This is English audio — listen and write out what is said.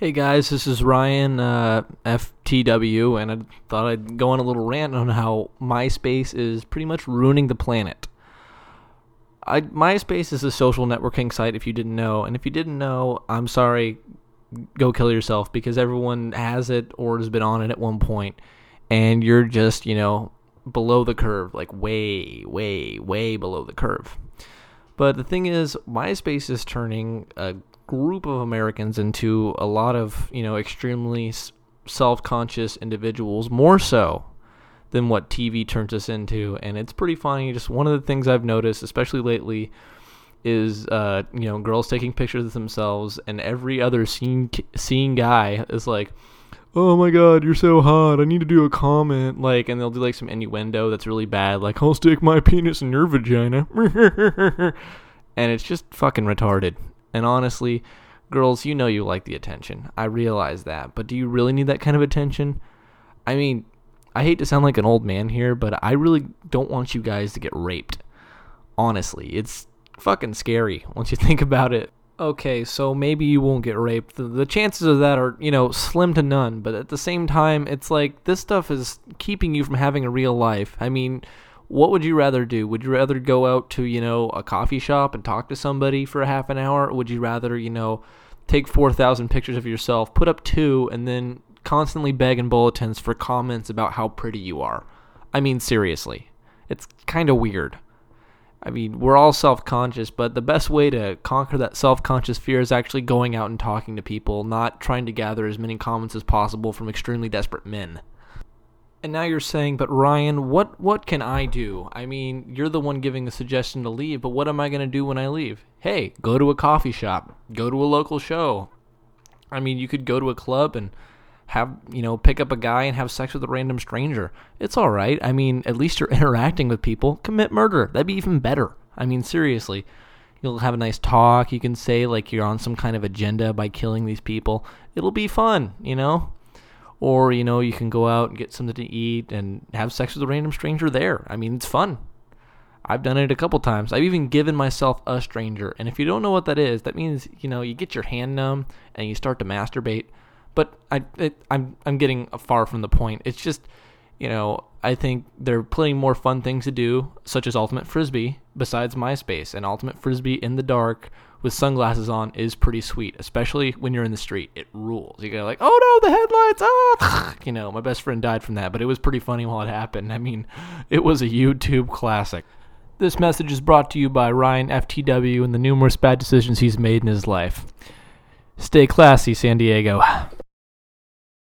Hey guys, this is Ryan uh, FTW, and I thought I'd go on a little rant on how MySpace is pretty much ruining the planet. I, MySpace is a social networking site, if you didn't know, and if you didn't know, I'm sorry, go kill yourself because everyone has it or has been on it at one point, and you're just, you know, below the curve, like way, way, way below the curve. But the thing is, MySpace is turning a group of Americans into a lot of, you know, extremely self-conscious individuals, more so than what TV turns us into, and it's pretty funny. Just one of the things I've noticed, especially lately, is uh, you know girls taking pictures of themselves, and every other seeing seeing guy is like, "Oh my god, you're so hot! I need to do a comment." Like, and they'll do like some innuendo that's really bad, like, "I'll stick my penis in your vagina," and it's just fucking retarded. And honestly, girls, you know you like the attention. I realize that. But do you really need that kind of attention? I mean, I hate to sound like an old man here, but I really don't want you guys to get raped. Honestly, it's fucking scary once you think about it. Okay, so maybe you won't get raped. The, the, chances of that are, you know, slim to none. But at the same time, it's like this stuff is keeping you from having a real life. I mean, what would you rather do? Would you rather go out to, you know, a coffee shop and talk to somebody for a half an hour? Or would you rather, you know, take 4,000 pictures of yourself, put up two, and then constantly beg in bulletins for comments about how pretty you are? I mean, seriously. It's kind of weird. I mean, we're all self conscious, but the best way to conquer that self conscious fear is actually going out and talking to people, not trying to gather as many comments as possible from extremely desperate men. And now you're saying, but Ryan, what what can I do? I mean, you're the one giving the suggestion to leave, but what am I going to do when I leave? Hey, go to a coffee shop, go to a local show. I mean, you could go to a club and have, you know, pick up a guy and have sex with a random stranger. It's all right. I mean, at least you're interacting with people. Commit murder. That'd be even better. I mean, seriously. You'll have a nice talk. You can say like you're on some kind of agenda by killing these people. It'll be fun, you know? Or you know you can go out and get something to eat and have sex with a random stranger there. I mean it's fun. I've done it a couple times. I've even given myself a stranger. And if you don't know what that is that means you know you get your hand numb and you start to masturbate. But i it, i'm i'm getting far from the point. It's just you know i think there are plenty more fun things to do such as ultimate frisbee besides myspace. And ultimate frisbee in the dark with sunglasses on is pretty sweet, especially when you're in the street. It rules. You go like, oh no, the headlights! Ah, you know, my best friend died from that, but it was pretty funny while it happened. I mean, it was a YouTube classic. This message is brought to you by Ryan FTW and the numerous bad decisions he's made in his life. Stay classy, San Diego.